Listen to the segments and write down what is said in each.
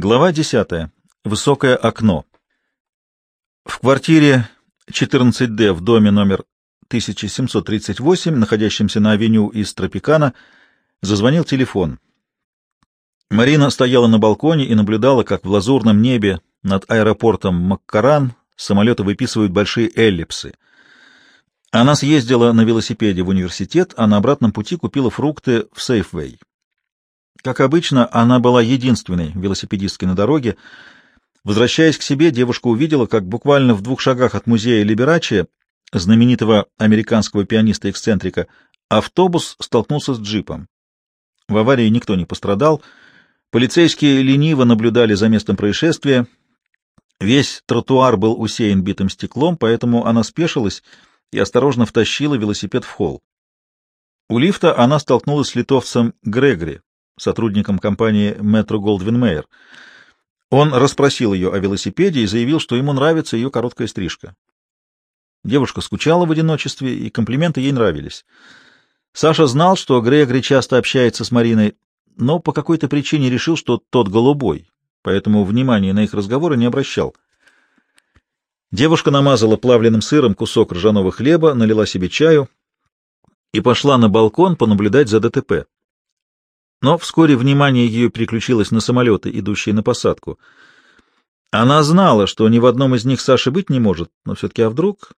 Глава 10. Высокое окно. В квартире 14D в доме номер 1738, находящемся на авеню из Тропикана, зазвонил телефон. Марина стояла на балконе и наблюдала, как в лазурном небе над аэропортом Маккаран самолеты выписывают большие эллипсы. Она съездила на велосипеде в университет, а на обратном пути купила фрукты в Сейфвей. Как обычно, она была единственной велосипедисткой на дороге. Возвращаясь к себе, девушка увидела, как буквально в двух шагах от музея Либерачи, знаменитого американского пианиста-эксцентрика, автобус столкнулся с джипом. В аварии никто не пострадал. Полицейские лениво наблюдали за местом происшествия. Весь тротуар был усеян битым стеклом, поэтому она спешилась и осторожно втащила велосипед в холл. У лифта она столкнулась с литовцем Грегори, сотрудником компании Metro Goldwyn Mayer. Он расспросил ее о велосипеде и заявил, что ему нравится ее короткая стрижка. Девушка скучала в одиночестве, и комплименты ей нравились. Саша знал, что Грегори часто общается с Мариной, но по какой-то причине решил, что тот голубой, поэтому внимания на их разговоры не обращал. Девушка намазала плавленным сыром кусок ржаного хлеба, налила себе чаю и пошла на балкон понаблюдать за ДТП. Но вскоре внимание ее переключилось на самолеты, идущие на посадку. Она знала, что ни в одном из них Саши быть не может, но все-таки а вдруг?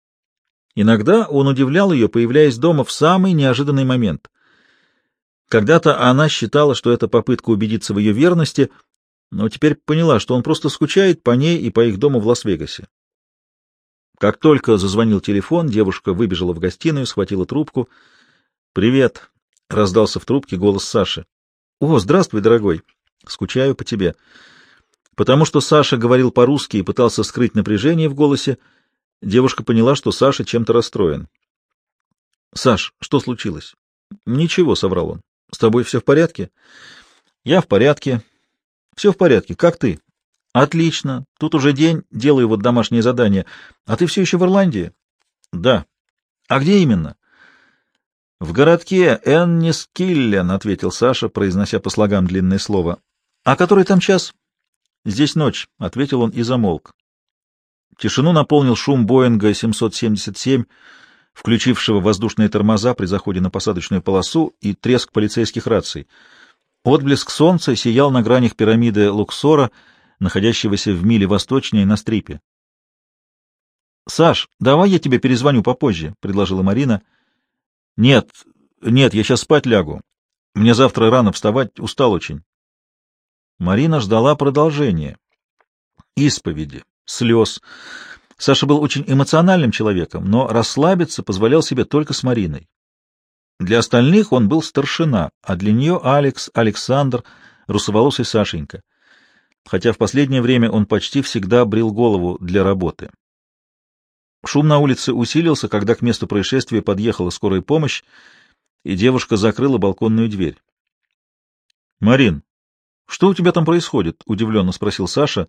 Иногда он удивлял ее, появляясь дома в самый неожиданный момент. Когда-то она считала, что это попытка убедиться в ее верности, но теперь поняла, что он просто скучает по ней и по их дому в Лас-Вегасе. Как только зазвонил телефон, девушка выбежала в гостиную, схватила трубку. «Привет!» — раздался в трубке голос Саши. «О, здравствуй, дорогой. Скучаю по тебе». Потому что Саша говорил по-русски и пытался скрыть напряжение в голосе, девушка поняла, что Саша чем-то расстроен. «Саш, что случилось?» «Ничего», — соврал он. «С тобой все в порядке?» «Я в порядке». «Все в порядке. Как ты?» «Отлично. Тут уже день, делаю вот домашнее задание. А ты все еще в Ирландии?» «Да». «А где именно?» «В городке Эннискиллен», — ответил Саша, произнося по слогам длинное слово. «А который там час?» «Здесь ночь», — ответил он и замолк. Тишину наполнил шум Боинга 777, включившего воздушные тормоза при заходе на посадочную полосу, и треск полицейских раций. Отблеск солнца сиял на гранях пирамиды Луксора, находящегося в миле восточнее на стрипе. «Саш, давай я тебе перезвоню попозже», — предложила Марина. — нет, нет, я сейчас спать лягу. Мне завтра рано вставать, устал очень. Марина ждала продолжения. Исповеди, слез. Саша был очень эмоциональным человеком, но расслабиться позволял себе только с Мариной. Для остальных он был старшина, а для нее Алекс, Александр, русоволосый Сашенька. Хотя в последнее время он почти всегда брил голову для работы. Шум на улице усилился, когда к месту происшествия подъехала скорая помощь, и девушка закрыла балконную дверь. — Марин, что у тебя там происходит? — удивленно спросил Саша.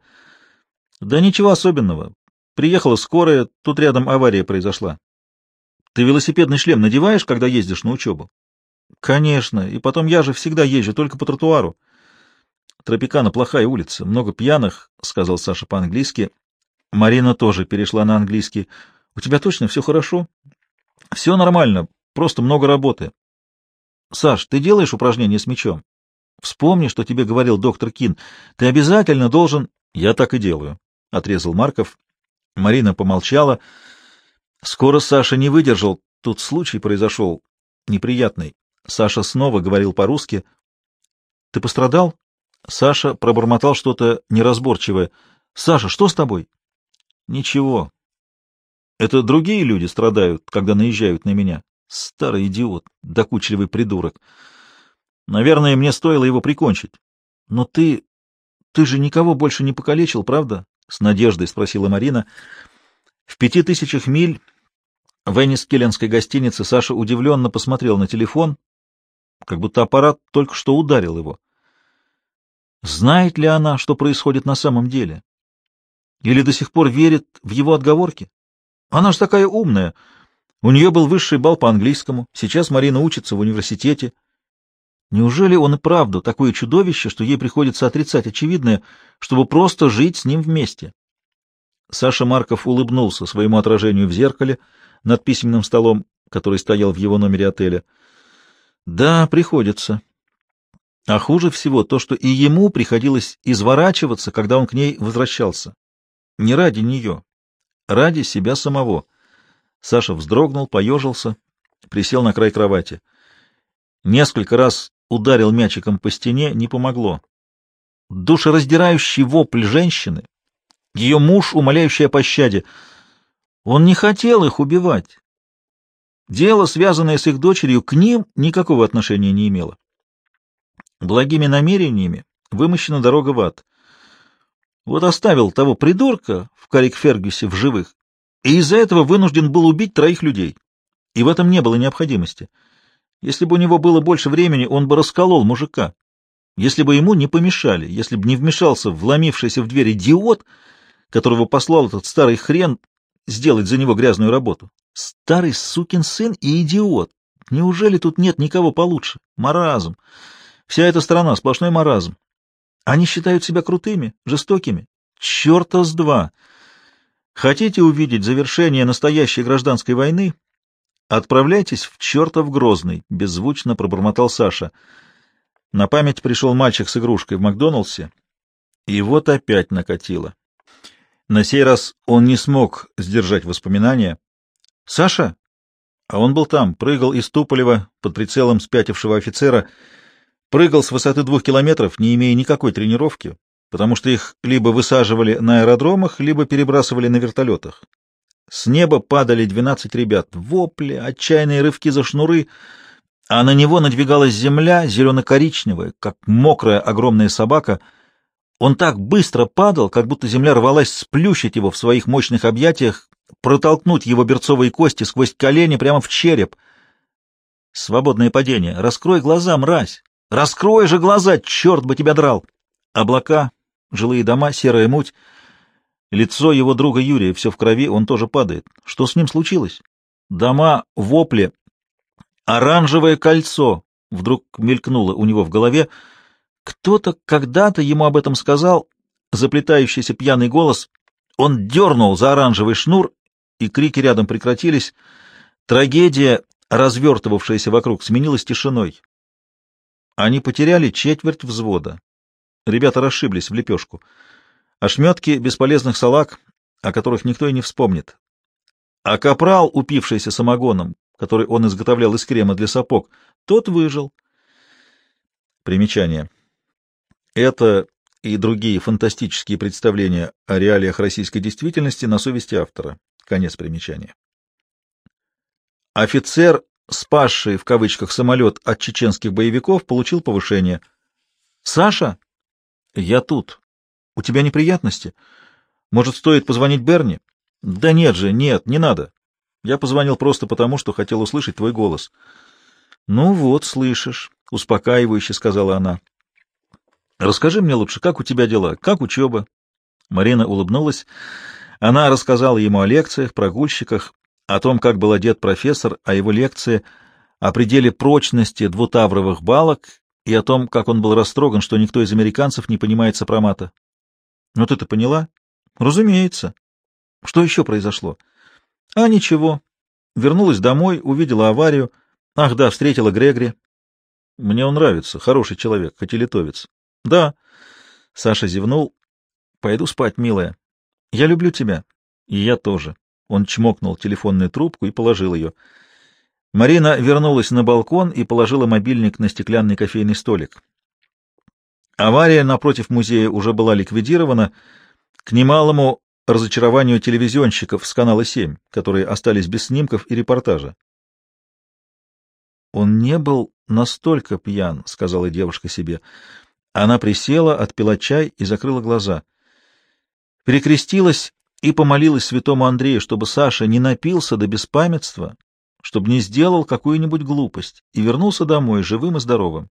— Да ничего особенного. Приехала скорая, тут рядом авария произошла. — Ты велосипедный шлем надеваешь, когда ездишь на учебу? — Конечно, и потом я же всегда езжу, только по тротуару. — Тропикана плохая улица, много пьяных, — сказал Саша по-английски, Марина тоже перешла на английский. «У тебя точно все хорошо?» «Все нормально, просто много работы». «Саш, ты делаешь упражнения с мячом?» «Вспомни, что тебе говорил доктор Кин. Ты обязательно должен...» «Я так и делаю», — отрезал Марков. Марина помолчала. Скоро Саша не выдержал. Тут случай произошел неприятный. Саша снова говорил по-русски. «Ты пострадал?» Саша пробормотал что-то неразборчивое. «Саша, что с тобой?» Ничего. Это другие люди страдают, когда наезжают на меня. Старый идиот, докучливый придурок. Наверное, мне стоило его прикончить. Но ты... ты же никого больше не покалечил, правда? С надеждой спросила Марина. В пяти тысячах миль в Эннискеленской гостинице Саша удивленно посмотрел на телефон, как будто аппарат только что ударил его. Знает ли она, что происходит на самом деле? Или до сих пор верит в его отговорки? Она же такая умная. У нее был высший балл по английскому. Сейчас Марина учится в университете. Неужели он и правду такое чудовище, что ей приходится отрицать очевидное, чтобы просто жить с ним вместе? Саша Марков улыбнулся своему отражению в зеркале над письменным столом, который стоял в его номере отеля. Да, приходится. А хуже всего то, что и ему приходилось изворачиваться, когда он к ней возвращался. Не ради нее, ради себя самого. Саша вздрогнул, поежился, присел на край кровати. Несколько раз ударил мячиком по стене, не помогло. Душераздирающий вопль женщины, ее муж, умоляющий о пощаде. Он не хотел их убивать. Дело, связанное с их дочерью, к ним никакого отношения не имело. Благими намерениями вымощена дорога в ад. Вот оставил того придурка в Карик Фергюсе в живых, и из-за этого вынужден был убить троих людей. И в этом не было необходимости. Если бы у него было больше времени, он бы расколол мужика. Если бы ему не помешали, если бы не вмешался вломившийся в дверь идиот, которого послал этот старый хрен сделать за него грязную работу. Старый сукин сын и идиот. Неужели тут нет никого получше? Маразм. Вся эта страна — сплошной маразм. Они считают себя крутыми, жестокими. Черта с два! Хотите увидеть завершение настоящей гражданской войны? Отправляйтесь в чертов Грозный, — беззвучно пробормотал Саша. На память пришел мальчик с игрушкой в Макдоналдсе, и вот опять накатило. На сей раз он не смог сдержать воспоминания. «Саша?» А он был там, прыгал из Туполева под прицелом спятившего офицера, прыгал с высоты двух километров, не имея никакой тренировки, потому что их либо высаживали на аэродромах, либо перебрасывали на вертолетах. С неба падали двенадцать ребят, вопли, отчаянные рывки за шнуры, а на него надвигалась земля, зелено-коричневая, как мокрая огромная собака. Он так быстро падал, как будто земля рвалась сплющить его в своих мощных объятиях, протолкнуть его берцовые кости сквозь колени прямо в череп. Свободное падение. Раскрой глаза, мразь! Раскрой же глаза, черт бы тебя драл! Облака, жилые дома, серая муть. Лицо его друга Юрия, все в крови, он тоже падает. Что с ним случилось? Дома, вопли. Оранжевое кольцо вдруг мелькнуло у него в голове. Кто-то когда-то ему об этом сказал, заплетающийся пьяный голос. Он дернул за оранжевый шнур, и крики рядом прекратились. Трагедия, развертывавшаяся вокруг, сменилась тишиной. Они потеряли четверть взвода. Ребята расшиблись в лепешку. Ошметки бесполезных салаг, о которых никто и не вспомнит. А капрал, упившийся самогоном, который он изготовлял из крема для сапог, тот выжил. Примечание. Это и другие фантастические представления о реалиях российской действительности на совести автора. Конец примечания. Офицер, спасший в кавычках самолет от чеченских боевиков, получил повышение. «Саша, я тут. У тебя неприятности? Может, стоит позвонить Берни?» «Да нет же, нет, не надо. Я позвонил просто потому, что хотел услышать твой голос». «Ну вот, слышишь», — успокаивающе сказала она. «Расскажи мне лучше, как у тебя дела, как учеба?» Марина улыбнулась. Она рассказала ему о лекциях, прогульщиках, о том, как был одет профессор, о его лекции, о пределе прочности двутавровых балок и о том, как он был растроган, что никто из американцев не понимает сопромата. Ну ты-то поняла? Разумеется. Что еще произошло? А ничего. Вернулась домой, увидела аварию. Ах да, встретила Грегори. Мне он нравится, хороший человек, хоть и литовец. Да. Саша зевнул. Пойду спать, милая. Я люблю тебя. И я тоже. Он чмокнул телефонную трубку и положил ее. Марина вернулась на балкон и положила мобильник на стеклянный кофейный столик. Авария напротив музея уже была ликвидирована к немалому разочарованию телевизионщиков с канала 7, которые остались без снимков и репортажа. «Он не был настолько пьян», — сказала девушка себе. Она присела, отпила чай и закрыла глаза перекрестилась и помолилась святому Андрею, чтобы Саша не напился до беспамятства, чтобы не сделал какую-нибудь глупость и вернулся домой живым и здоровым.